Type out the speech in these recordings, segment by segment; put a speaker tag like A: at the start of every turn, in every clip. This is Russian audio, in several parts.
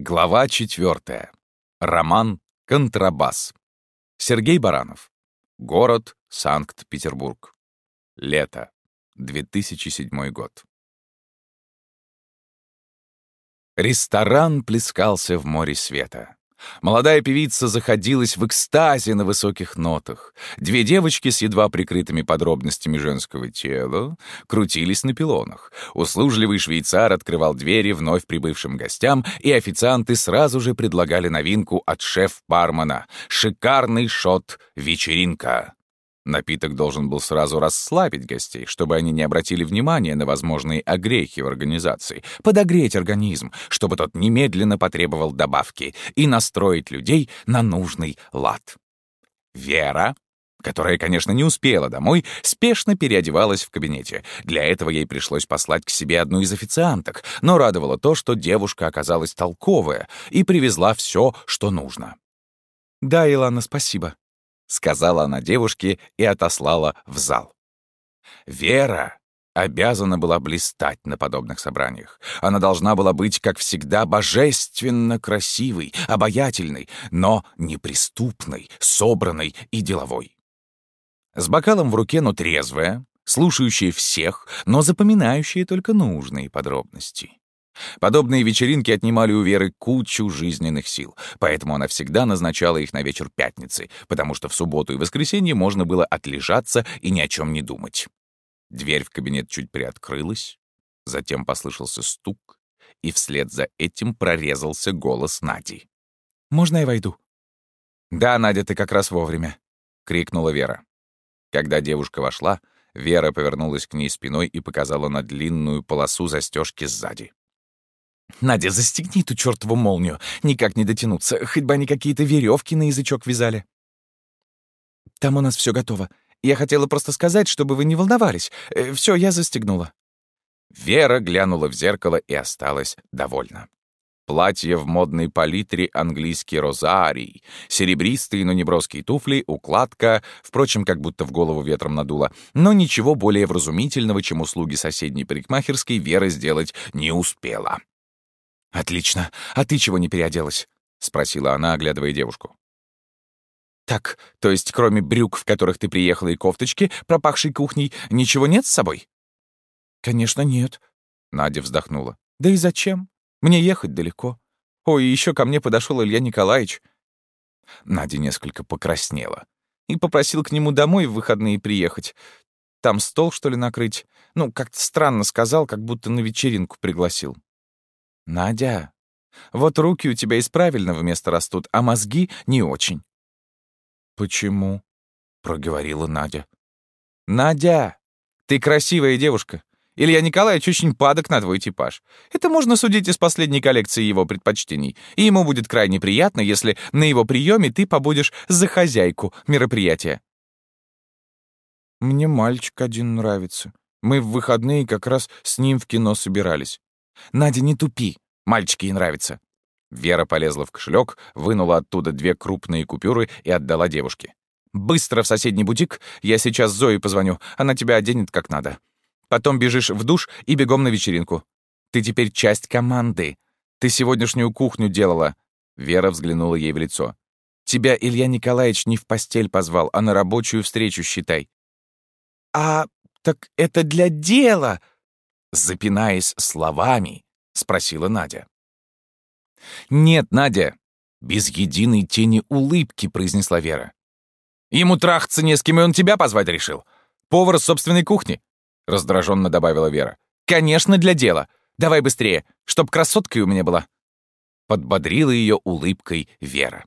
A: Глава четвертая. Роман «Контрабас». Сергей Баранов. Город Санкт-Петербург. Лето. 2007 год. Ресторан плескался в море света. Молодая певица заходилась в экстазе на высоких нотах. Две девочки с едва прикрытыми подробностями женского тела крутились на пилонах. Услужливый швейцар открывал двери вновь прибывшим гостям, и официанты сразу же предлагали новинку от шеф-бармена — шикарный шот «Вечеринка». Напиток должен был сразу расслабить гостей, чтобы они не обратили внимания на возможные огрехи в организации, подогреть организм, чтобы тот немедленно потребовал добавки и настроить людей на нужный лад. Вера, которая, конечно, не успела домой, спешно переодевалась в кабинете. Для этого ей пришлось послать к себе одну из официанток, но радовало то, что девушка оказалась толковая и привезла все, что нужно.
B: «Да, Илана, спасибо», —
A: сказала она девушке и отослала в зал. Вера обязана была блистать на подобных собраниях. Она должна была быть, как всегда, божественно красивой, обаятельной, но неприступной, собранной и деловой. С бокалом в руке, но трезвая, слушающая всех, но запоминающая только нужные подробности. Подобные вечеринки отнимали у Веры кучу жизненных сил, поэтому она всегда назначала их на вечер пятницы, потому что в субботу и воскресенье можно было отлежаться и ни о чем не думать. Дверь в кабинет чуть приоткрылась, затем послышался стук, и вслед за этим прорезался голос Нади.
B: «Можно я войду?»
A: «Да, Надя, ты как раз вовремя», — крикнула Вера. Когда девушка вошла, Вера повернулась к ней спиной и показала на длинную полосу застежки сзади.
B: Надя, застегни ту чертову молнию. Никак не дотянуться, хоть бы они какие-то веревки на язычок вязали. Там у нас все готово. Я хотела просто сказать, чтобы вы не волновались. Э, все, я застегнула.
A: Вера глянула в зеркало и осталась довольна. Платье в модной палитре английский розарий, серебристые, но неброские туфли, укладка, впрочем, как будто в голову ветром надуло, но ничего более вразумительного, чем услуги соседней парикмахерской, Вера сделать не успела.
B: «Отлично. А ты чего не переоделась?» — спросила она, оглядывая девушку. «Так, то есть кроме брюк, в которых ты приехала, и кофточки, пропахшей кухней, ничего нет с собой?» «Конечно, нет», — Надя вздохнула. «Да и зачем? Мне ехать далеко. Ой, еще ко мне подошел Илья Николаевич». Надя несколько покраснела и попросил к нему домой в выходные приехать. Там стол, что ли, накрыть? Ну, как-то странно сказал, как будто на вечеринку пригласил. «Надя, вот руки у тебя из правильного места растут, а мозги не очень». «Почему?» — проговорила Надя. «Надя, ты красивая девушка. Илья Николаевич очень падок на твой типаж. Это можно судить из последней коллекции его предпочтений. И ему будет крайне приятно, если на его приеме ты побудешь за хозяйку мероприятия». «Мне мальчик один нравится. Мы в выходные как раз с ним в кино собирались. «Надя, не тупи. Мальчики ей нравятся». Вера полезла в кошелек, вынула оттуда две крупные купюры и отдала девушке. «Быстро в соседний бутик. Я сейчас Зое позвоню. Она тебя оденет как надо. Потом бежишь в душ и бегом на вечеринку. Ты теперь часть команды. Ты сегодняшнюю кухню делала». Вера взглянула ей в лицо. «Тебя Илья Николаевич не в постель позвал, а на рабочую встречу, считай». «А, так это для дела!» Запинаясь словами, спросила Надя. «Нет, Надя!» — без единой тени улыбки произнесла Вера. «Ему трахаться не с кем, и он тебя позвать решил. Повар с собственной кухни», — раздраженно добавила Вера. «Конечно, для дела. Давай быстрее, чтоб красоткой у меня была». Подбодрила ее улыбкой Вера.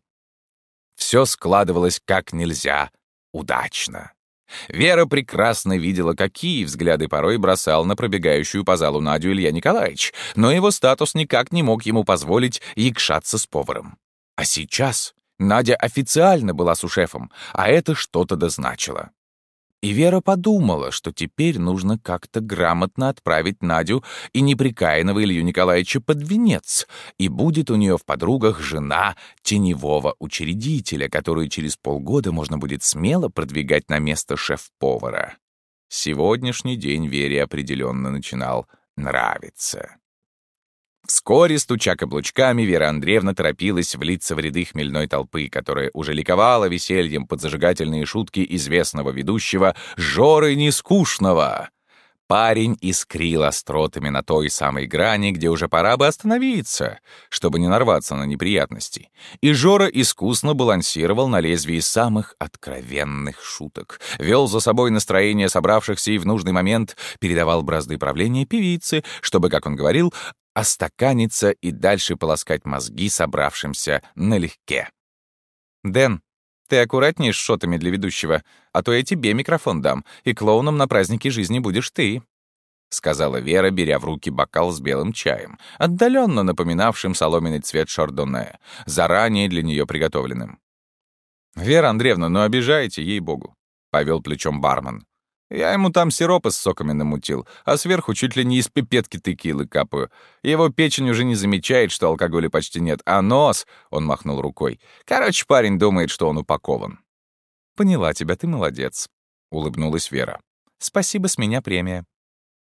B: Все складывалось как нельзя удачно. Вера прекрасно видела, какие взгляды порой бросал на пробегающую по залу Надю Илья Николаевич, но его статус никак не мог ему позволить якшаться с поваром. А сейчас Надя официально была сушефом, а это что-то дозначило. И Вера подумала, что теперь нужно как-то грамотно отправить Надю и неприкаянного Илью Николаевича под венец, и будет у нее в подругах жена теневого учредителя, которую через полгода можно будет смело продвигать на место шеф-повара. Сегодняшний день Вере определенно начинал нравиться.
A: Вскоре, стуча каблучками, Вера Андреевна торопилась влиться в ряды хмельной толпы, которая уже ликовала весельем под зажигательные шутки известного ведущего Жоры Нескучного. Парень искрил остротами на той самой грани, где уже пора бы остановиться, чтобы не нарваться на неприятности. И Жора искусно балансировал на лезвии самых откровенных шуток, вел за собой настроение собравшихся и в нужный момент передавал бразды правления певице, чтобы, как он говорил, остаканиться и дальше полоскать мозги собравшимся налегке. «Дэн, ты аккуратнее с шотами для ведущего, а то я тебе микрофон дам, и клоуном на празднике жизни будешь ты», — сказала Вера, беря в руки бокал с белым чаем, отдаленно напоминавшим соломенный цвет шардоне, заранее для нее приготовленным. «Вера Андреевна, ну обижаете, ей-богу», — повел плечом бармен. Я ему там сиропа с соками намутил, а сверху чуть ли не из пипетки текилы капаю. Его печень уже не замечает, что алкоголя почти нет, а нос, — он махнул рукой. Короче, парень думает, что он упакован. «Поняла тебя, ты молодец», — улыбнулась Вера. «Спасибо, с меня премия».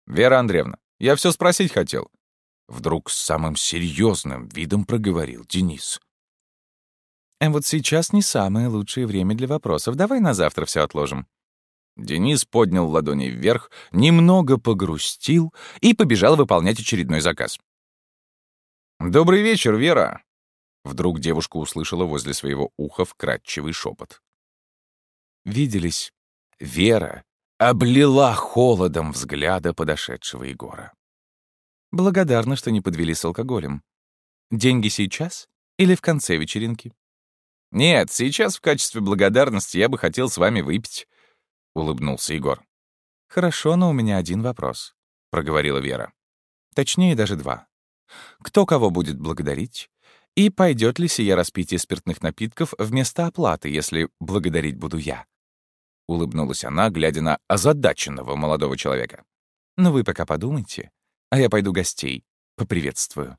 A: «Вера Андреевна, я все спросить хотел». Вдруг с самым серьезным видом проговорил Денис. «Э, «Вот сейчас не самое лучшее время для вопросов. Давай на завтра все отложим», Денис поднял ладони вверх, немного погрустил и побежал выполнять очередной заказ. «Добрый вечер, Вера!» Вдруг девушка услышала возле своего уха вкрадчивый шепот. Виделись. Вера облила холодом взгляда подошедшего Егора. «Благодарна, что не подвели с алкоголем. Деньги сейчас или в конце вечеринки?» «Нет, сейчас в качестве благодарности я бы хотел с вами выпить улыбнулся Егор. «Хорошо, но у меня один вопрос», — проговорила Вера. «Точнее, даже два. Кто кого будет благодарить? И пойдет ли сие распитие спиртных напитков вместо оплаты, если благодарить буду я?» Улыбнулась она, глядя на озадаченного молодого человека. «Ну вы пока подумайте, а я пойду гостей поприветствую».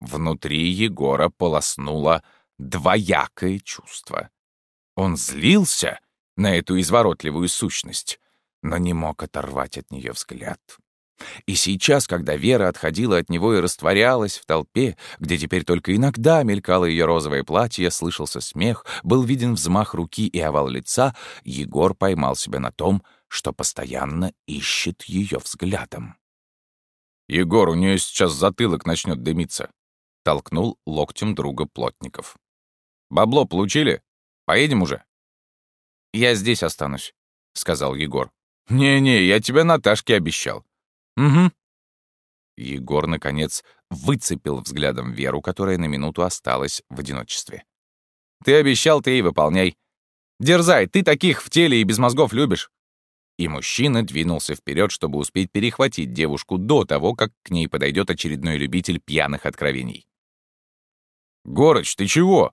A: Внутри Егора полоснуло двоякое чувство. Он злился на эту изворотливую сущность, но не мог оторвать от нее взгляд. И сейчас, когда Вера отходила от него и растворялась в толпе, где теперь только иногда мелькало ее розовое платье, слышался смех, был виден взмах руки и овал лица, Егор поймал себя на том, что постоянно ищет ее взглядом. «Егор, у нее сейчас затылок начнет дымиться», — толкнул локтем друга Плотников. «Бабло получили? Поедем уже?» «Я здесь останусь», — сказал Егор. «Не-не, я тебе Наташке обещал». «Угу». Егор, наконец, выцепил взглядом Веру, которая на минуту осталась в одиночестве. «Ты обещал, ты и выполняй. Дерзай, ты таких в теле и без мозгов любишь». И мужчина двинулся вперед, чтобы успеть перехватить девушку до того, как к ней подойдет очередной любитель пьяных откровений. «Горыч, ты чего?»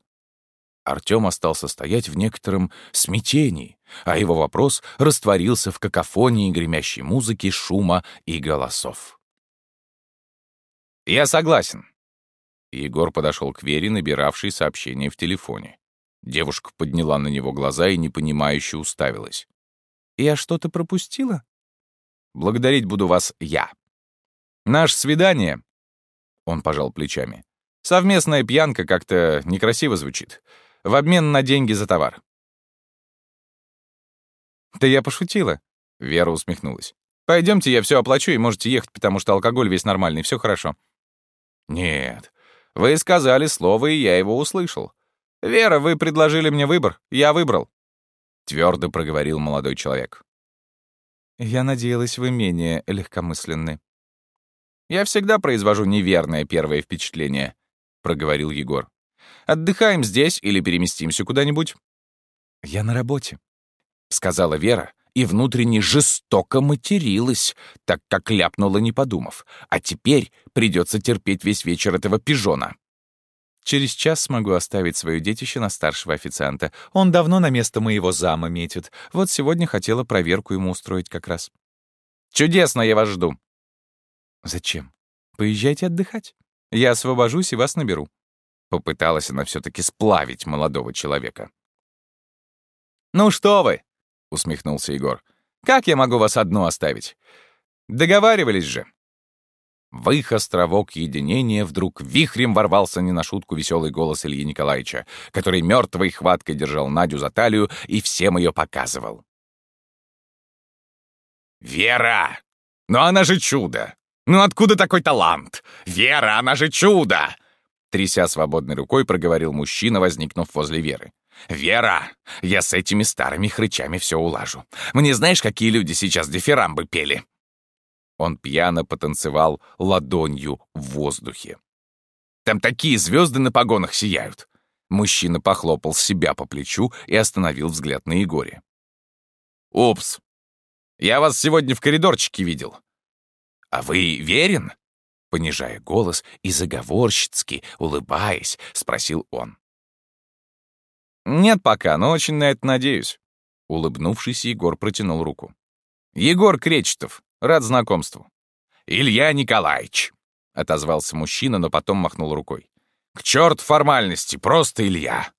A: Артём остался стоять в некотором смятении, а его вопрос растворился в какофонии гремящей музыки, шума и голосов. «Я согласен». Егор подошел к Вере, набиравшей сообщение в телефоне. Девушка подняла на него глаза и непонимающе уставилась. «Я что-то пропустила?» «Благодарить буду вас я. Наше свидание...» Он пожал плечами. «Совместная пьянка как-то некрасиво звучит в обмен на деньги за товар. «Да я пошутила», — Вера усмехнулась. Пойдемте, я все оплачу и можете ехать, потому что алкоголь весь нормальный, все хорошо». «Нет, вы сказали слово, и я его услышал. Вера, вы предложили мне выбор, я выбрал», — твердо проговорил молодой человек. «Я надеялась, вы менее легкомысленны». «Я всегда произвожу неверное первое впечатление», — проговорил Егор. Отдыхаем здесь или переместимся куда-нибудь?» «Я на работе», — сказала Вера, и внутренне жестоко материлась, так как ляпнула, не подумав. А теперь придется терпеть весь вечер этого пижона. Через час смогу оставить свое детище на старшего официанта. Он давно на место моего зама метит. Вот сегодня хотела проверку ему устроить как раз. Чудесно, я вас жду. Зачем? Поезжайте отдыхать. Я освобожусь и вас наберу. Попыталась она все таки сплавить молодого человека. «Ну что вы!» — усмехнулся Егор. «Как я могу вас одну оставить? Договаривались же!» В их островок единения вдруг вихрем ворвался не на шутку веселый голос Ильи Николаевича, который мертвой хваткой держал Надю за талию и всем ее показывал. «Вера! Но она же чудо! Ну откуда такой талант? Вера, она же чудо!» Тряся свободной рукой, проговорил мужчина, возникнув возле Веры. «Вера, я с этими старыми хрычами все улажу. Мне знаешь, какие люди сейчас дифирамбы пели?» Он пьяно потанцевал ладонью в воздухе. «Там такие звезды на погонах сияют!» Мужчина похлопал себя по плечу и остановил взгляд на Егоре. «Упс! Я вас сегодня в коридорчике видел. А вы верен?» Понижая голос и заговорщицки, улыбаясь, спросил он. «Нет пока, но очень на это надеюсь». Улыбнувшись, Егор протянул руку. «Егор Кречетов, Рад знакомству». «Илья Николаевич», — отозвался мужчина, но потом махнул рукой. «К черту формальности, просто Илья».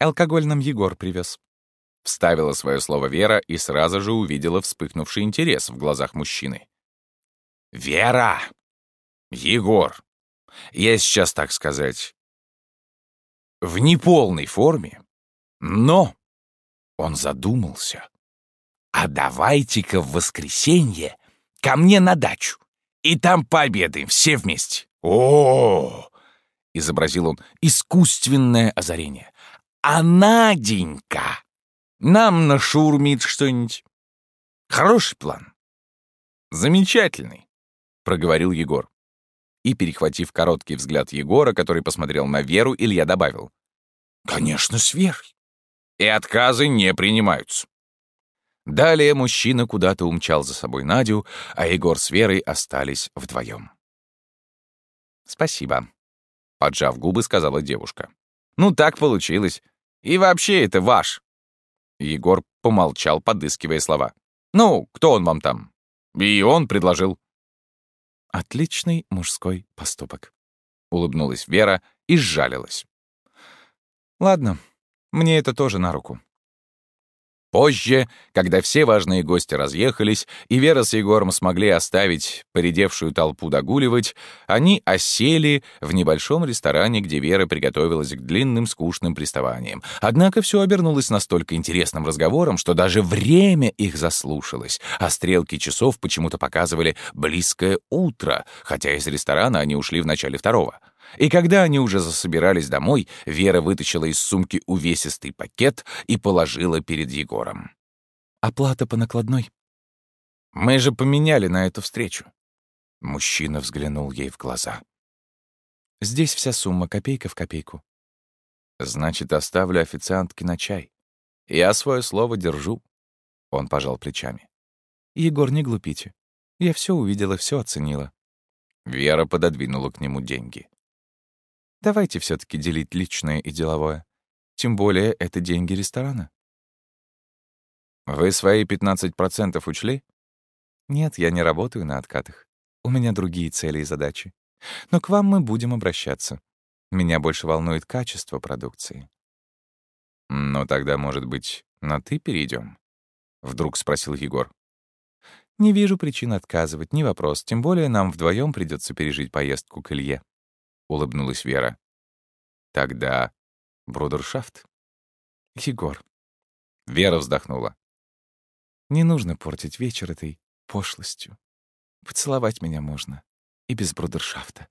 B: «Алкоголь нам Егор привез», — вставила свое слово Вера и сразу же увидела вспыхнувший интерес в глазах мужчины.
A: «Вера! Егор! Я сейчас, так сказать, в неполной форме, но...» Он задумался. «А давайте-ка в воскресенье ко мне на дачу, и там пообедаем все вместе». О, -о, -о, изобразил он искусственное озарение. «А Наденька нам нашурмит что-нибудь. Хороший план». «Замечательный», — проговорил Егор. И, перехватив короткий взгляд Егора, который посмотрел на Веру, Илья добавил. «Конечно, с Верой. И отказы не принимаются». Далее мужчина куда-то умчал за собой Надю, а Егор с Верой остались вдвоем. «Спасибо», — поджав губы, сказала девушка. «Ну, так получилось. И вообще это ваш». Егор помолчал, подыскивая слова. «Ну, кто он вам там?» И он предложил. «Отличный мужской поступок», — улыбнулась Вера и сжалилась. «Ладно, мне это тоже на руку. Позже, когда все важные гости разъехались, и Вера с Егором смогли оставить поредевшую толпу догуливать, они осели в небольшом ресторане, где Вера приготовилась к длинным скучным приставаниям. Однако все обернулось настолько интересным разговором, что даже время их заслушалось, а стрелки часов почему-то показывали близкое утро, хотя из ресторана они ушли в начале второго. И когда они уже засобирались домой, Вера вытащила из сумки увесистый пакет и положила перед Егором. «Оплата по накладной». «Мы же поменяли на эту встречу». Мужчина взглянул ей в глаза. «Здесь вся сумма, копейка в копейку». «Значит, оставлю официантке на чай. Я свое слово держу». Он пожал плечами. «Егор, не глупите. Я все увидела, все оценила». Вера пододвинула к нему деньги. Давайте все таки делить личное и деловое. Тем более это деньги ресторана. Вы свои 15% учли? Нет, я не работаю на откатах. У меня другие цели и задачи. Но к вам мы будем обращаться. Меня больше волнует качество продукции. Ну, тогда, может быть, на «ты» перейдем? Вдруг спросил Егор. Не вижу причин отказывать, не вопрос. Тем более нам вдвоем придется пережить поездку к Илье. — улыбнулась Вера. «Тогда брудершафт?» «Егор». Вера вздохнула. «Не нужно портить вечер этой пошлостью. Поцеловать меня можно и без брудершафта».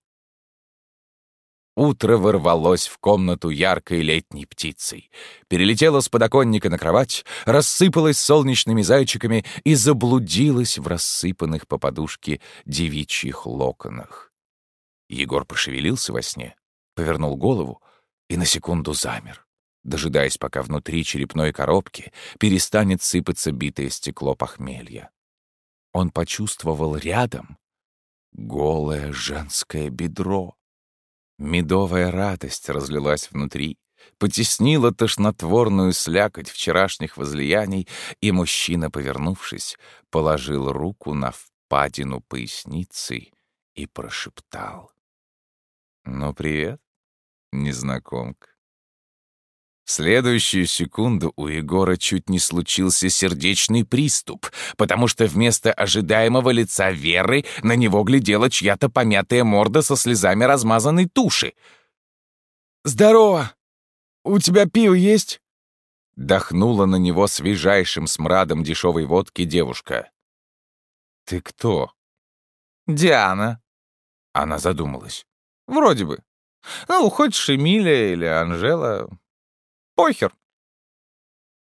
A: Утро ворвалось в комнату яркой летней птицей, перелетело с подоконника на кровать, рассыпалось солнечными зайчиками и заблудилось в рассыпанных по подушке девичьих локонах. Егор пошевелился во сне, повернул голову и на секунду замер, дожидаясь, пока внутри черепной коробки перестанет сыпаться битое стекло похмелья. Он почувствовал рядом голое женское бедро. Медовая радость разлилась внутри, потеснила тошнотворную слякоть вчерашних возлияний, и мужчина, повернувшись, положил руку на впадину поясницы и прошептал. «Ну, привет, незнакомка». В следующую секунду у Егора чуть не случился сердечный приступ, потому что вместо ожидаемого лица Веры на него глядела чья-то помятая морда со слезами размазанной туши.
B: «Здорово! У тебя пиво есть?»
A: Дохнула на него свежайшим смрадом дешевой водки девушка. «Ты кто?»
B: «Диана».
A: Она задумалась.
B: «Вроде бы. Ну, хочешь Эмилия или Анжела, Похер.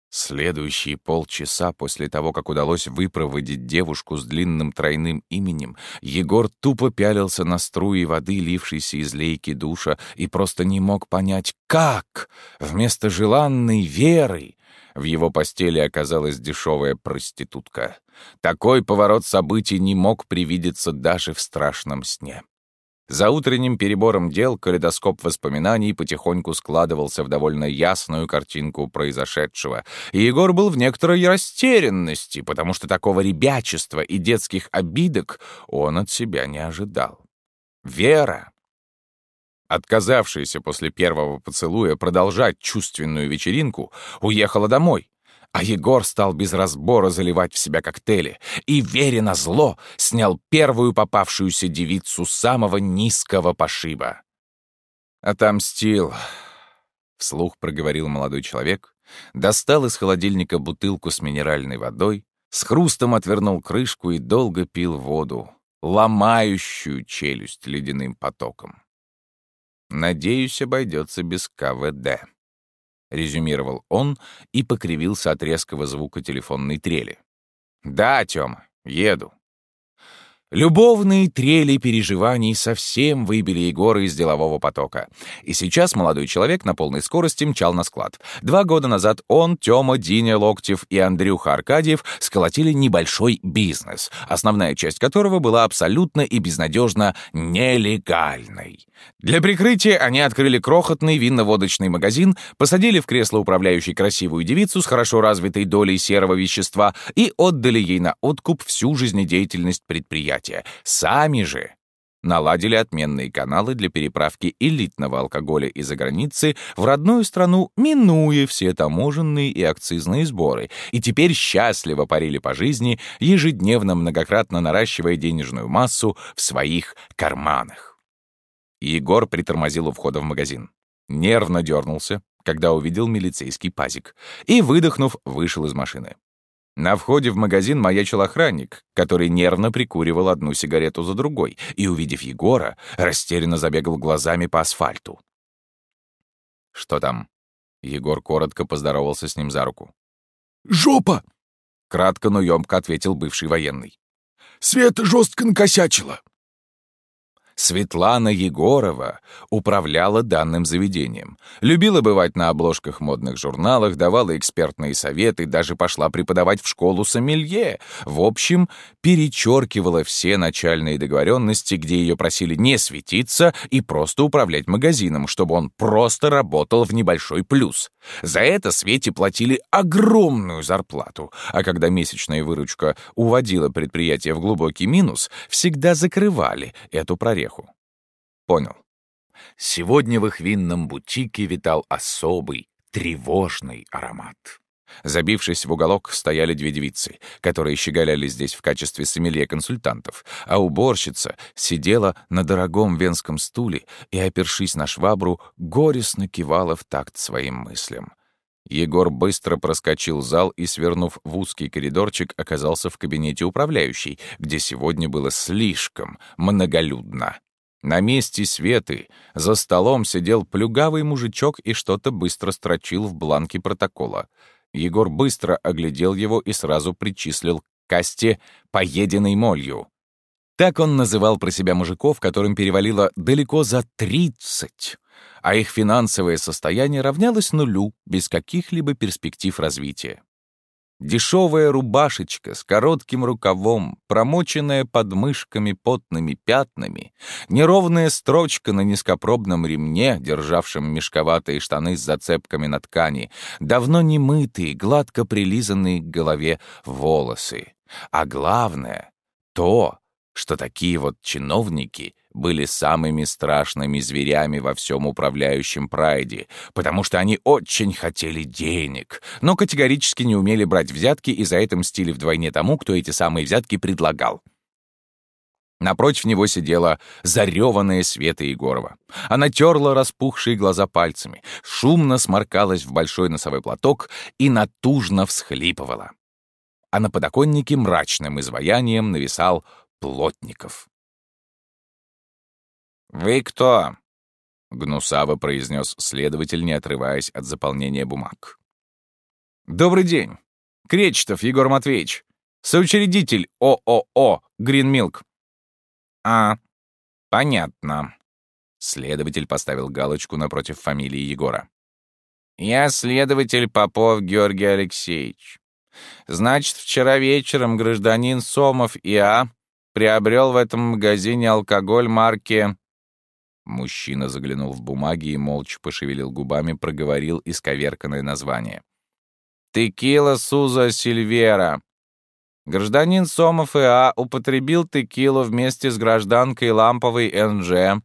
A: Следующие полчаса после того, как удалось выпроводить девушку с длинным тройным именем, Егор тупо пялился на струи воды, лившейся из лейки душа, и просто не мог понять, как вместо желанной веры в его постели оказалась дешевая проститутка. Такой поворот событий не мог привидеться даже в страшном сне. За утренним перебором дел калейдоскоп воспоминаний потихоньку складывался в довольно ясную картинку произошедшего, и Егор был в некоторой растерянности, потому что такого ребячества и детских обидок он от себя не ожидал. Вера, отказавшаяся после первого поцелуя продолжать чувственную вечеринку, уехала домой, а Егор стал без разбора заливать в себя коктейли и, веря на зло, снял первую попавшуюся девицу самого низкого пошиба. «Отомстил», — вслух проговорил молодой человек, достал из холодильника бутылку с минеральной водой, с хрустом отвернул крышку и долго пил воду, ломающую челюсть ледяным потоком. Надеюсь, обойдется без КВД. — резюмировал он и покривился от резкого звука телефонной трели. «Да, Тёма, еду. Любовные трели переживаний совсем выбили Егора из делового потока. И сейчас молодой человек на полной скорости мчал на склад. Два года назад он, Тёма, Диня Локтев и Андрюха Аркадьев сколотили небольшой бизнес, основная часть которого была абсолютно и безнадежно нелегальной. Для прикрытия они открыли крохотный винно-водочный магазин, посадили в кресло управляющей красивую девицу с хорошо развитой долей серого вещества и отдали ей на откуп всю жизнедеятельность предприятия предприятия. Сами же наладили отменные каналы для переправки элитного алкоголя из-за границы в родную страну, минуя все таможенные и акцизные сборы, и теперь счастливо парили по жизни, ежедневно многократно наращивая денежную массу в своих карманах. Егор притормозил у входа в магазин. Нервно дернулся, когда увидел милицейский пазик, и, выдохнув, вышел из машины. На входе в магазин маячил охранник, который нервно прикуривал одну сигарету за другой, и, увидев Егора, растерянно забегал глазами по асфальту. «Что там?» Егор коротко поздоровался с ним за руку.
C: «Жопа!»
A: — кратко, но ёмко ответил бывший военный.
C: «Света жестко накосячила.
A: Светлана Егорова управляла данным заведением. Любила бывать на обложках модных журналов, давала экспертные советы, даже пошла преподавать в школу сомелье. В общем, перечеркивала все начальные договоренности, где ее просили не светиться и просто управлять магазином, чтобы он просто работал в небольшой плюс. За это Свете платили огромную зарплату, а когда месячная выручка уводила предприятие в глубокий минус, всегда закрывали эту прореху. Понял. Сегодня в их винном бутике витал особый, тревожный аромат. Забившись в уголок, стояли две девицы, которые щеголяли здесь в качестве сомелье-консультантов, а уборщица сидела на дорогом венском стуле и, опершись на швабру, горестно кивала в такт своим мыслям. Егор быстро проскочил зал и, свернув в узкий коридорчик, оказался в кабинете управляющей, где сегодня было слишком многолюдно. На месте Светы за столом сидел плюгавый мужичок и что-то быстро строчил в бланке протокола — Егор быстро оглядел его и сразу причислил к касте «поеденной молью». Так он называл про себя мужиков, которым перевалило далеко за тридцать, а их финансовое состояние равнялось нулю без каких-либо перспектив развития. Дешевая рубашечка с коротким рукавом, промоченная подмышками потными пятнами, неровная строчка на низкопробном ремне, державшем мешковатые штаны с зацепками на ткани, давно не мытые, гладко прилизанные к голове волосы. А главное — то, что такие вот чиновники были самыми страшными зверями во всем управляющем прайде, потому что они очень хотели денег, но категорически не умели брать взятки и за это мстили вдвойне тому, кто эти самые взятки предлагал. Напротив него сидела зареванная Света Егорова. Она терла распухшие глаза пальцами, шумно сморкалась в большой носовой платок и натужно всхлипывала. А на подоконнике мрачным изваянием нависал Плотников. «Вы кто?» — гнусаво произнес следователь, не отрываясь от заполнения бумаг. «Добрый день. Кречетов Егор Матвеевич, соучредитель ООО «Гринмилк». «А, понятно». Следователь поставил галочку напротив фамилии Егора. «Я следователь Попов Георгий Алексеевич. Значит, вчера вечером гражданин Сомов И.А. приобрел в этом магазине алкоголь марки...» Мужчина заглянул в бумаги и молча пошевелил губами, проговорил исковерканное название. «Текила Суза Сильвера, Гражданин Сомов И.А. употребил текилу вместе с гражданкой Ламповой Н.Ж.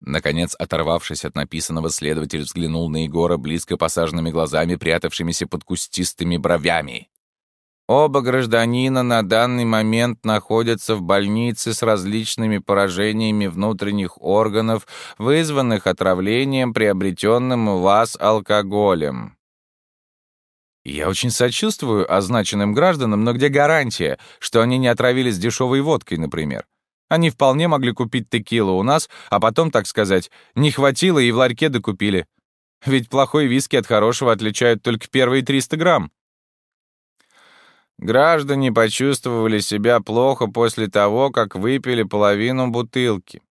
A: Наконец, оторвавшись от написанного, следователь взглянул на Егора близко посаженными глазами, прятавшимися под кустистыми бровями. Оба гражданина на данный момент находятся в больнице с различными поражениями внутренних органов, вызванных отравлением, приобретенным у вас алкоголем. Я очень сочувствую означенным гражданам, но где гарантия, что они не отравились дешевой водкой, например? Они вполне могли купить текилу у нас, а потом, так сказать, не хватило и в ларьке докупили. Ведь плохой виски от хорошего отличают только первые 300 грамм. Граждане почувствовали себя плохо после того, как выпили половину бутылки.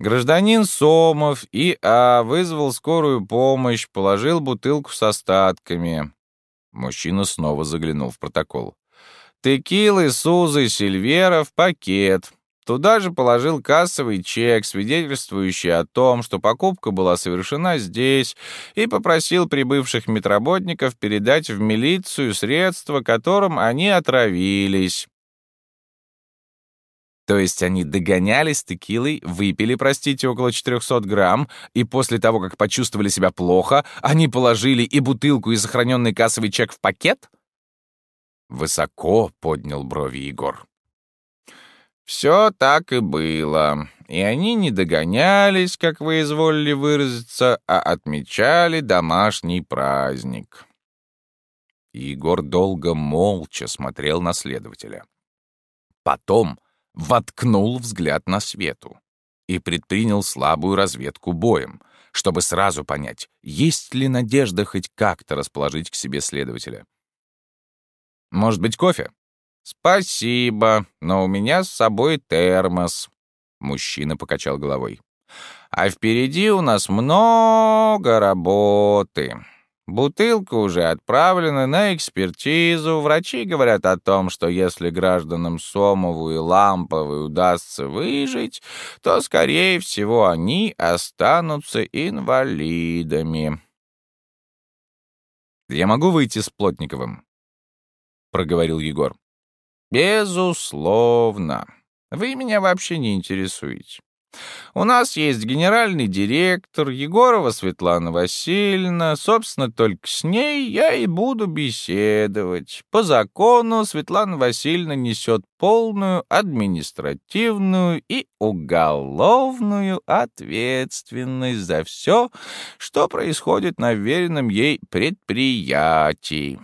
A: Гражданин Сомов И.А. вызвал скорую помощь, положил бутылку с остатками. Мужчина снова заглянул в протокол. «Текилы, Сузы, Сильвера в пакет. Туда же положил кассовый чек, свидетельствующий о том, что покупка была совершена здесь, и попросил прибывших медработников передать в милицию средства, которым они отравились. То есть они догонялись текилой, выпили, простите, около 400 грамм, и после того, как почувствовали себя плохо, они положили и бутылку, и сохраненный кассовый чек в пакет? Высоко поднял брови Егор. Все так и было. И они не догонялись, как вы изволили выразиться, а отмечали домашний праздник. Егор долго молча смотрел на следователя. Потом воткнул взгляд на свету и предпринял слабую разведку боем, чтобы сразу понять, есть ли надежда хоть как-то расположить к себе следователя. «Может быть, кофе?» «Спасибо, но у меня с собой термос», — мужчина покачал головой. «А впереди у нас много работы». Бутылка уже отправлена на экспертизу. Врачи говорят о том, что если гражданам Сомову и Ламповой удастся выжить, то, скорее всего, они останутся инвалидами. «Я могу выйти с Плотниковым?» — проговорил Егор. «Безусловно. Вы меня вообще не интересуете. У нас есть генеральный директор Егорова Светлана Васильевна. Собственно, только с ней я и буду беседовать. По закону Светлана Васильевна несет полную административную и уголовную ответственность за все, что происходит на веренном ей предприятии.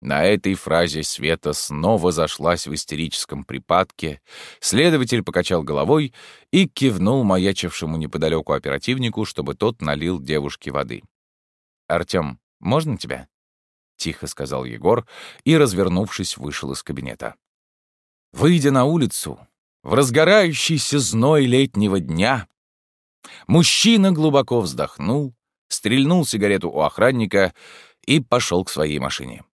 A: На этой фразе Света снова зашлась в истерическом припадке. Следователь покачал головой и кивнул маячившему неподалеку оперативнику, чтобы тот налил девушке воды. «Артём, можно тебя?» — тихо сказал Егор и, развернувшись, вышел из кабинета. Выйдя на улицу, в разгорающийся зной летнего дня, мужчина глубоко вздохнул, стрельнул сигарету у охранника и пошел к своей машине.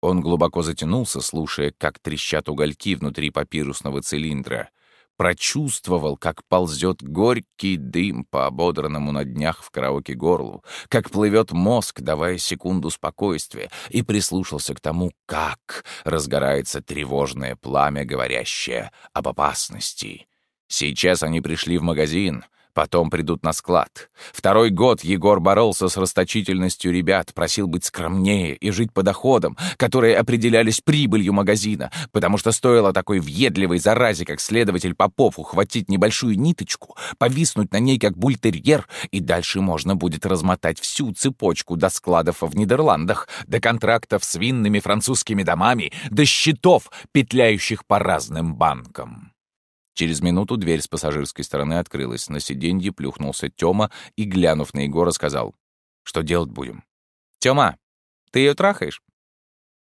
A: Он глубоко затянулся, слушая, как трещат угольки внутри папирусного цилиндра. Прочувствовал, как ползет горький дым по ободранному на днях в караоке горлу, как плывет мозг, давая секунду спокойствия, и прислушался к тому, как разгорается тревожное пламя, говорящее об опасности. Сейчас они пришли в магазин, Потом придут на склад. Второй год Егор боролся с расточительностью ребят, просил быть скромнее и жить по доходам, которые определялись прибылью магазина, потому что стоило такой въедливой заразе, как следователь Попов, ухватить небольшую ниточку, повиснуть на ней, как бультерьер, и дальше можно будет размотать всю цепочку до складов в Нидерландах, до контрактов с винными французскими домами, до счетов, петляющих по разным банкам. Через минуту дверь с пассажирской стороны открылась. На сиденье плюхнулся Тёма и, глянув на Егора, сказал, «Что делать будем?» «Тёма, ты её трахаешь?»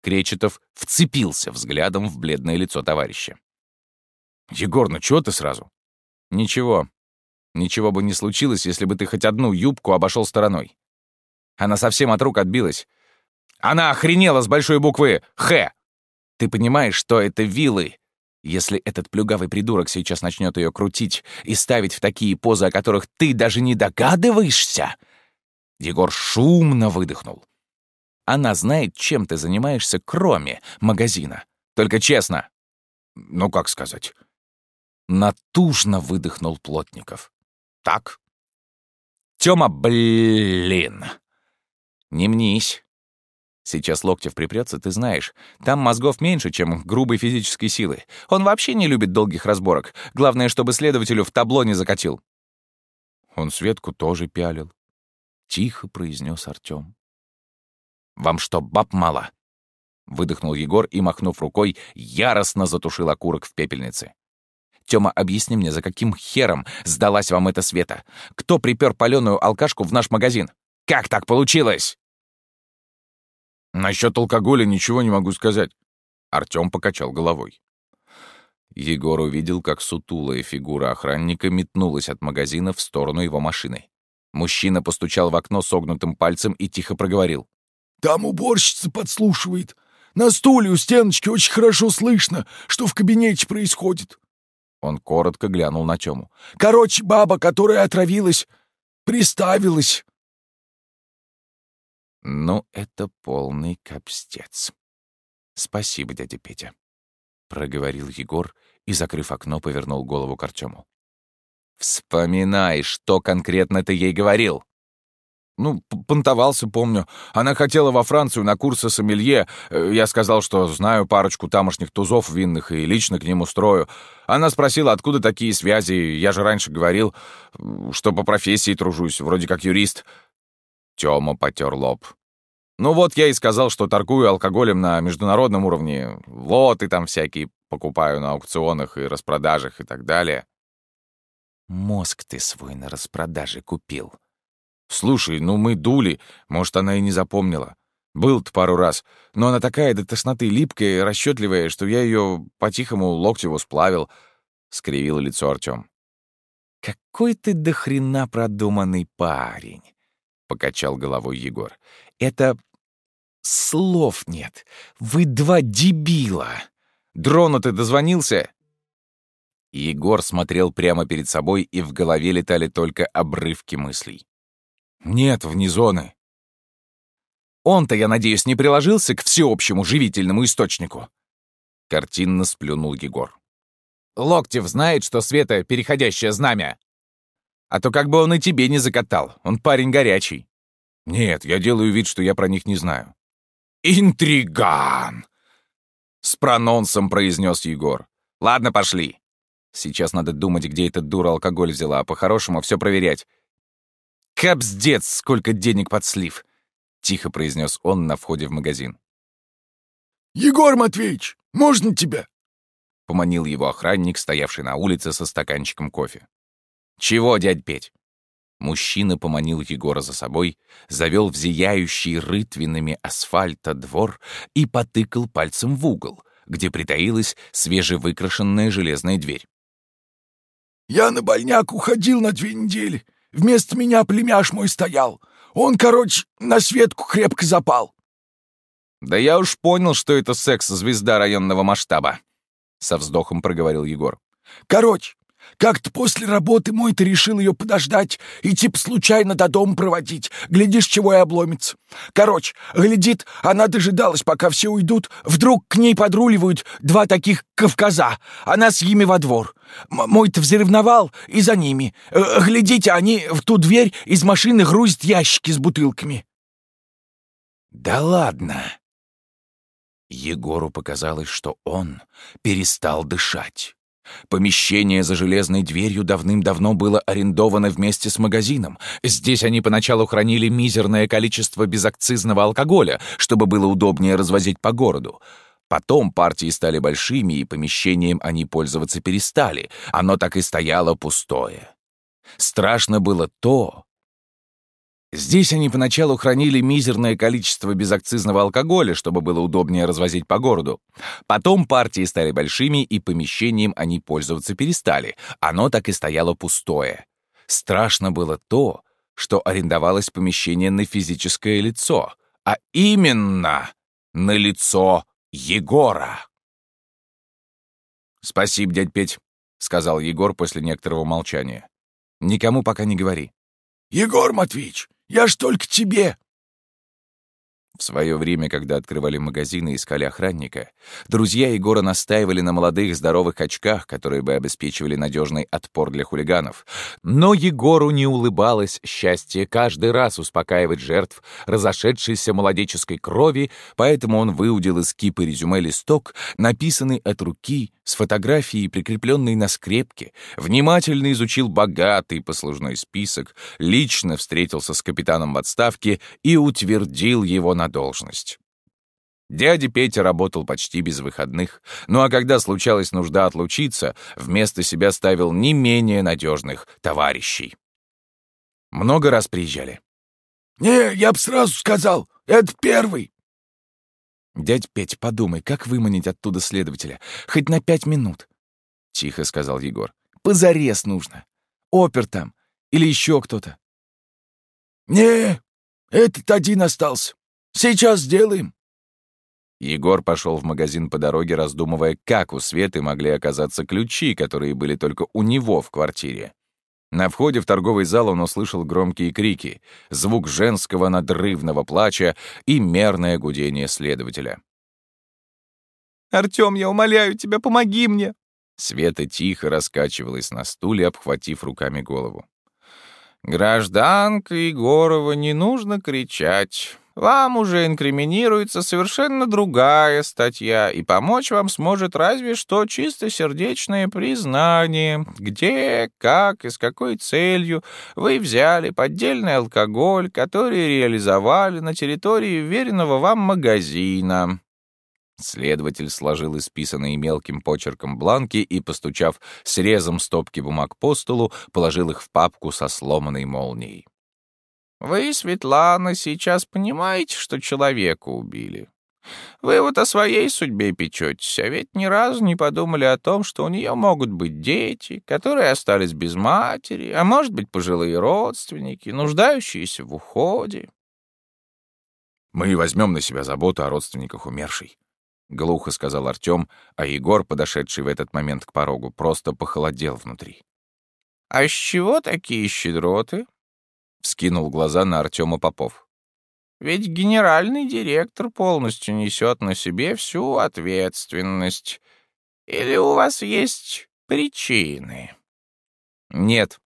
A: Кречетов вцепился взглядом в бледное лицо товарища. «Егор, ну чего ты сразу?» «Ничего. Ничего бы не случилось, если бы ты хоть одну юбку обошел стороной. Она совсем от рук отбилась. Она охренела с большой буквы «Х». Ты понимаешь, что это вилы, если этот плюгавый придурок сейчас начнет ее крутить и ставить в такие позы, о которых ты даже не догадываешься...» Егор шумно выдохнул. «Она знает, чем ты занимаешься, кроме магазина. Только честно». «Ну, как сказать?» Натужно выдохнул Плотников. «Так?» «Тёма, блин!» «Не мнись. Сейчас Локтев припрется, ты знаешь. Там мозгов меньше, чем грубой физической силы. Он вообще не любит долгих разборок. Главное, чтобы следователю в табло не закатил. Он Светку тоже пялил. Тихо произнес Артём. «Вам что, баб мало?» Выдохнул Егор и, махнув рукой, яростно затушил окурок в пепельнице. «Тёма, объясни мне, за каким хером сдалась вам эта Света? Кто припер палёную алкашку в наш магазин? Как так получилось?»
B: Насчет алкоголя ничего не могу сказать. Артём покачал головой. Егор увидел, как сутулая фигура охранника метнулась от магазина в сторону его машины. Мужчина постучал в окно согнутым пальцем и тихо проговорил.
C: «Там уборщица подслушивает. На стуле у стеночки очень хорошо слышно, что в кабинете происходит».
B: Он коротко глянул на Тёму.
C: «Короче, баба, которая отравилась, приставилась.
B: Ну, это полный капстец. Спасибо, дядя Петя. Проговорил Егор и, закрыв окно, повернул голову к Артему.
A: «Вспоминай, что конкретно ты ей говорил!»
B: «Ну, понтовался, помню. Она хотела во Францию на курсы сомелье. Э, я сказал, что знаю парочку тамошних тузов винных и лично к ним устрою. Она спросила, откуда такие связи. Я же раньше говорил, что по профессии тружусь, вроде как юрист. Тёма потер лоб. «Ну вот я и сказал, что торгую алкоголем на международном уровне. Лоты там всякие покупаю на аукционах и распродажах и так далее».
A: «Мозг ты свой на распродаже купил».
B: «Слушай, ну мы дули. Может, она и не запомнила. Был-то пару раз. Но она такая до тошноты липкая и расчетливая, что я ее по-тихому локтеву сплавил», — скривило лицо Артём.
A: «Какой ты до хрена продуманный парень!» — покачал головой Егор. «Это... слов нет. Вы два дебила! Дрону ты дозвонился?» Егор смотрел прямо перед собой, и в голове летали только обрывки мыслей.
B: «Нет, вне зоны».
A: «Он-то, я надеюсь, не приложился к всеобщему живительному источнику?» Картинно сплюнул Егор. «Локтев знает, что Света — переходящее знамя?» А то как бы он и тебе не закатал. Он парень горячий».
B: «Нет, я делаю вид, что я про них не знаю».
A: «Интриган!» С прононсом произнес Егор. «Ладно, пошли. Сейчас надо думать, где эта дура алкоголь взяла, а по-хорошему все проверять. Капздец, сколько денег под слив!» Тихо произнес он на входе в магазин.
C: «Егор Матвеевич, можно тебя?»
A: Поманил его охранник, стоявший на улице со стаканчиком кофе. «Чего, дядь Петь?» Мужчина поманил Егора за собой, завел в зияющий рытвинами асфальта двор и потыкал пальцем в угол, где притаилась свежевыкрашенная железная дверь.
C: «Я на больняк уходил на две недели. Вместо меня племяш мой стоял. Он, короче, на Светку крепко запал».
A: «Да я уж понял, что это секс-звезда районного масштаба», — со вздохом проговорил Егор.
C: «Короче, Как-то после работы мой-то решил ее подождать и типа случайно до дома проводить. Глядишь, чего и обломится. Короче, глядит, она дожидалась, пока все уйдут. Вдруг к ней подруливают два таких кавказа. Она с ними во двор. Мой-то взревновал и за ними. Э, глядите, они в ту дверь из машины грузят ящики с бутылками.
A: «Да ладно!» Егору показалось, что он перестал дышать. Помещение за железной дверью давным-давно было арендовано вместе с магазином. Здесь они поначалу хранили мизерное количество безакцизного алкоголя, чтобы было удобнее развозить по городу. Потом партии стали большими, и помещением они пользоваться перестали. Оно так и стояло пустое. Страшно было то, Здесь они поначалу хранили мизерное количество безакцизного алкоголя, чтобы было удобнее развозить по городу. Потом партии стали большими, и помещением они пользоваться перестали. Оно так и стояло пустое. Страшно было то, что арендовалось помещение на физическое лицо, а именно на лицо Егора. «Спасибо, дядь Петь», — сказал Егор после некоторого молчания. «Никому пока не говори».
C: «Егор Матвеевич, я ж только тебе!»
A: В свое время, когда открывали магазины и искали охранника, друзья Егора настаивали на молодых здоровых очках, которые бы обеспечивали надежный отпор для хулиганов. Но Егору не улыбалось счастье каждый раз успокаивать жертв разошедшейся молодеческой крови, поэтому он выудил из кипы резюме листок, написанный от руки, с фотографией, прикрепленной на скрепке, внимательно изучил богатый послужной список, лично встретился с капитаном в отставке и утвердил его на на должность. Дядя Петя работал почти без выходных, ну а когда случалась нужда отлучиться, вместо себя ставил не менее надежных товарищей. Много раз приезжали.
C: «Не, я б сразу сказал, это первый».
B: «Дядь Петь, подумай, как выманить оттуда следователя? Хоть на пять минут», — тихо сказал Егор. «Позарез нужно. Опер там. Или еще кто-то».
C: «Не, этот один остался. Сейчас сделаем!»
A: Егор пошел в магазин по дороге, раздумывая, как у Светы могли оказаться ключи, которые были только у него в квартире. На входе в торговый зал он услышал громкие крики, звук женского надрывного плача и мерное гудение следователя.
B: «Артём, я умоляю тебя, помоги мне!»
A: Света тихо раскачивалась на стуле, обхватив руками голову. «Гражданка Егорова, не нужно кричать вам уже инкриминируется совершенно другая статья, и помочь вам сможет разве что чистосердечное признание, где, как и с какой целью вы взяли поддельный алкоголь, который реализовали на территории веренного вам магазина. Следователь сложил исписанные мелким почерком бланки и, постучав срезом стопки бумаг по столу, положил их в папку со сломанной молнией. Вы, Светлана, сейчас понимаете, что человека убили. Вы вот о своей судьбе печетесь, а ведь ни разу не подумали о том, что у нее могут быть дети, которые остались без матери, а может быть, пожилые родственники, нуждающиеся в уходе. «Мы возьмем на себя заботу о родственниках умершей», — глухо сказал Артем, а Егор, подошедший в этот момент к порогу, просто похолодел внутри. «А с чего такие щедроты?» Вскинул глаза на Артема Попов. Ведь генеральный директор полностью несет на себе всю ответственность. Или у вас есть причины? Нет,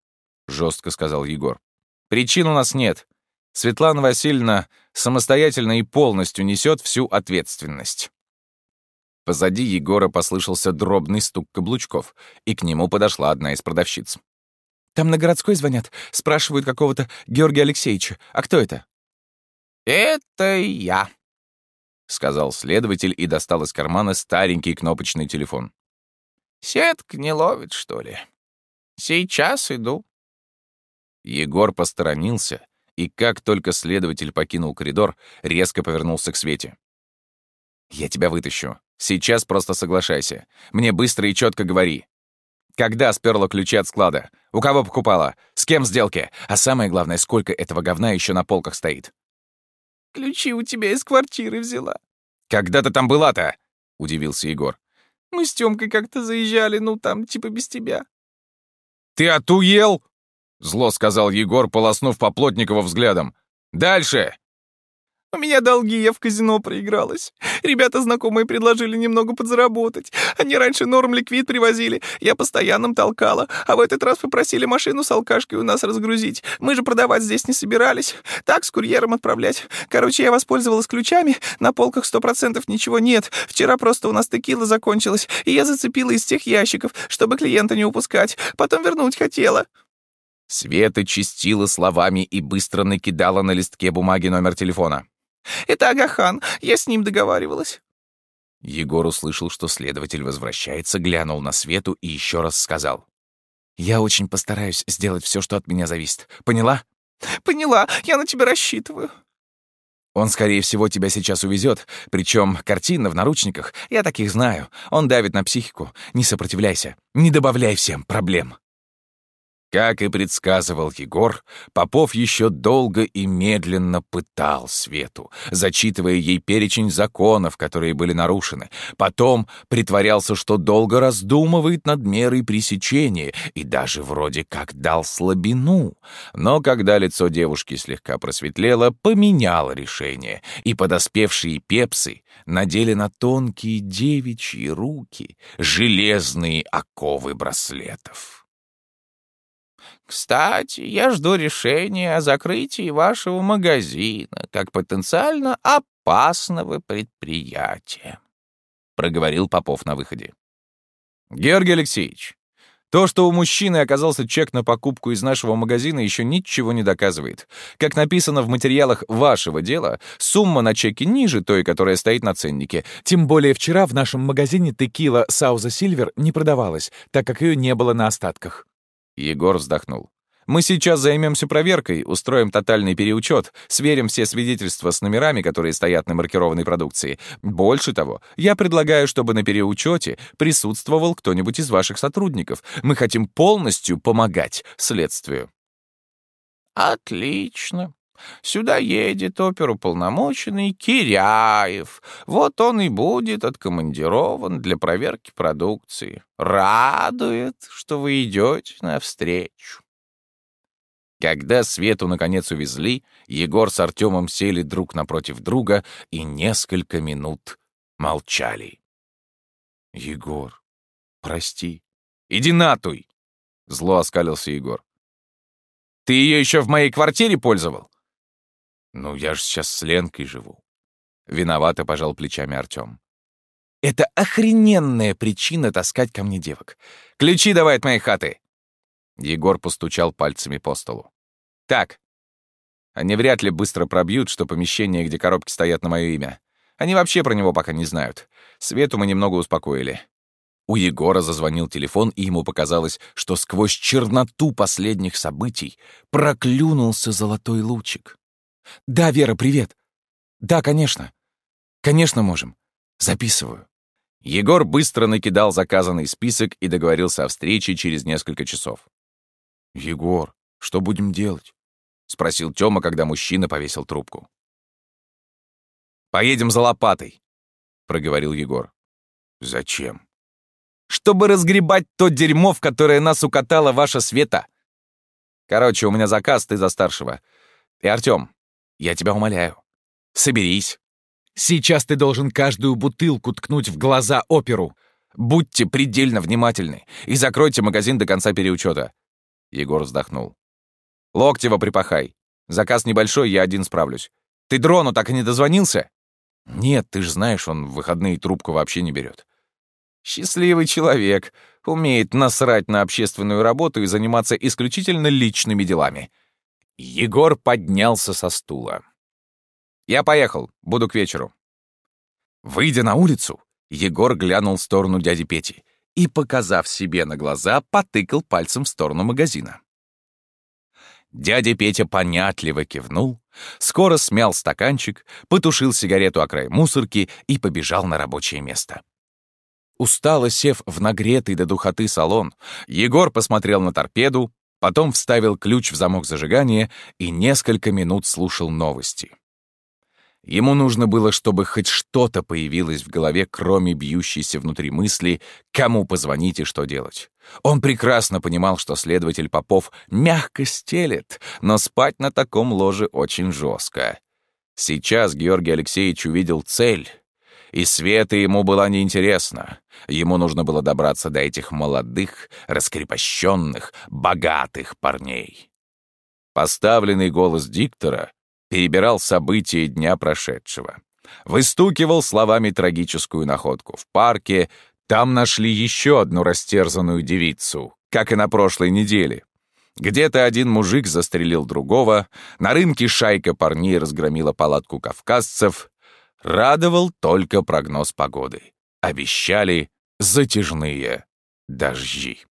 A: жестко сказал Егор. Причин у нас нет. Светлана Васильевна самостоятельно и полностью несет всю ответственность. Позади Егора послышался дробный стук каблучков, и к нему подошла одна из продавщиц.
B: Там на городской звонят, спрашивают какого-то Георгия Алексеевича. А кто это?»
A: «Это я», — сказал следователь и достал из кармана старенький кнопочный телефон. «Сетка не ловит, что ли? Сейчас иду». Егор посторонился, и как только следователь покинул коридор, резко повернулся к Свете. «Я тебя вытащу. Сейчас просто соглашайся. Мне быстро и четко говори. Когда сперла ключи от склада? У кого покупала? С кем сделки? А самое главное, сколько этого говна еще на полках стоит?
B: Ключи у тебя из квартиры взяла.
A: Когда ты там была-то? Удивился Егор.
B: Мы с Тёмкой как-то заезжали, ну там, типа без тебя. «Ты отуел?» — зло сказал Егор, полоснув Поплотникова взглядом. «Дальше!»
D: У меня долги, я в казино проигралась. Ребята знакомые предложили немного подзаработать. Они раньше норм ликвид привозили, я постоянно толкала, а в этот раз попросили машину с алкашкой у нас разгрузить. Мы же продавать здесь не собирались. Так, с курьером отправлять. Короче, я воспользовалась ключами, на полках сто процентов ничего нет. Вчера просто у нас текила закончилась, и я зацепила из тех ящиков, чтобы клиента не упускать. Потом вернуть хотела.
B: Света чистила словами и быстро накидала на листке бумаги номер телефона.
D: Это Агахан, я с ним договаривалась».
B: Егор услышал, что следователь возвращается, глянул на Свету и еще раз сказал. «Я очень постараюсь сделать все, что от меня зависит. Поняла?»
D: «Поняла, я на тебя рассчитываю».
B: Он, скорее всего, тебя сейчас увезет, причем картина в наручниках. Я таких знаю. Он давит на психику. Не сопротивляйся. Не добавляй всем проблем. Как и предсказывал Егор, Попов еще долго и медленно пытал Свету, зачитывая ей перечень законов, которые были нарушены. Потом притворялся, что долго раздумывает над мерой пресечения и даже вроде как дал слабину. Но когда лицо девушки слегка просветлело, поменял решение, и подоспевшие пепсы надели на тонкие девичьи руки железные оковы браслетов.
D: Кстати, я жду решения о закрытии вашего магазина как потенциально опасного предприятия», — проговорил Попов на выходе.
B: «Георгий Алексеевич, то, что у мужчины оказался чек на покупку из нашего магазина, еще ничего не доказывает. Как написано в материалах вашего дела, сумма на чеке ниже той, которая стоит на ценнике. Тем более вчера в нашем магазине текила Сауза Сильвер не продавалась, так как ее не было на остатках. Егор вздохнул. «Мы сейчас займемся проверкой, устроим тотальный переучет, сверим все свидетельства с номерами, которые стоят на маркированной продукции. Больше того, я предлагаю, чтобы на переучете присутствовал кто-нибудь из ваших сотрудников. Мы хотим полностью помогать следствию».
D: «Отлично. Сюда едет оперуполномоченный Киряев. Вот он и будет откомандирован для проверки продукции. Радует, что вы идете навстречу.
B: Когда Свету наконец увезли, Егор с Артемом сели друг напротив друга и несколько минут молчали. «Егор, прости. Иди натуй!» — зло оскалился Егор. «Ты ее еще в моей квартире пользовал?» «Ну, я же сейчас с Ленкой живу». Виновато пожал плечами Артем. «Это охрененная причина таскать ко мне девок. Ключи давай от моей хаты!» Егор постучал пальцами по столу. «Так. Они вряд ли быстро пробьют, что помещение, где коробки стоят на мое имя. Они вообще про него пока не знают. Свету мы немного успокоили. У Егора зазвонил телефон, и ему показалось, что сквозь черноту последних событий проклюнулся золотой лучик. «Да, Вера, привет. Да, конечно. Конечно, можем. Записываю». Егор быстро накидал заказанный список и договорился о встрече через несколько часов. «Егор, что будем делать?» — спросил Тёма, когда мужчина повесил трубку. «Поедем за лопатой», — проговорил Егор. «Зачем?» «Чтобы разгребать то дерьмо, в которое нас укатала ваша Света. Короче, у меня заказ, ты за старшего. И, Артём, я тебя умоляю, соберись. Сейчас ты должен каждую бутылку ткнуть в глаза оперу. Будьте предельно внимательны и закройте магазин до конца переучета. Егор вздохнул. Локтева припахай. Заказ небольшой, я один справлюсь. Ты дрону так и не дозвонился? Нет, ты ж знаешь, он в выходные трубку вообще не берет. Счастливый человек. Умеет насрать на общественную работу и заниматься исключительно личными делами. Егор поднялся со стула. «Я поехал, буду к вечеру». Выйдя на улицу, Егор глянул в сторону дяди Пети и, показав себе на глаза, потыкал пальцем в сторону магазина. Дядя Петя понятливо кивнул, скоро смял стаканчик, потушил сигарету о край мусорки и побежал на рабочее место. Устало сев в нагретый до духоты салон, Егор посмотрел на торпеду, Потом вставил ключ в замок зажигания и несколько минут слушал новости.
A: Ему нужно было, чтобы хоть что-то появилось в голове, кроме бьющейся внутри мысли, кому позвонить и что делать. Он прекрасно понимал, что следователь Попов мягко стелет, но спать на таком ложе очень жестко. Сейчас Георгий Алексеевич увидел цель, и Света ему была неинтересна. Ему нужно было добраться до этих молодых, раскрепощенных, богатых парней. Поставленный голос диктора перебирал события дня прошедшего. Выстукивал словами трагическую находку в парке. Там нашли еще одну растерзанную девицу, как и на прошлой неделе. Где-то один мужик застрелил другого, на рынке шайка парней разгромила палатку кавказцев. Радовал только прогноз погоды. Обещали затяжные дожди.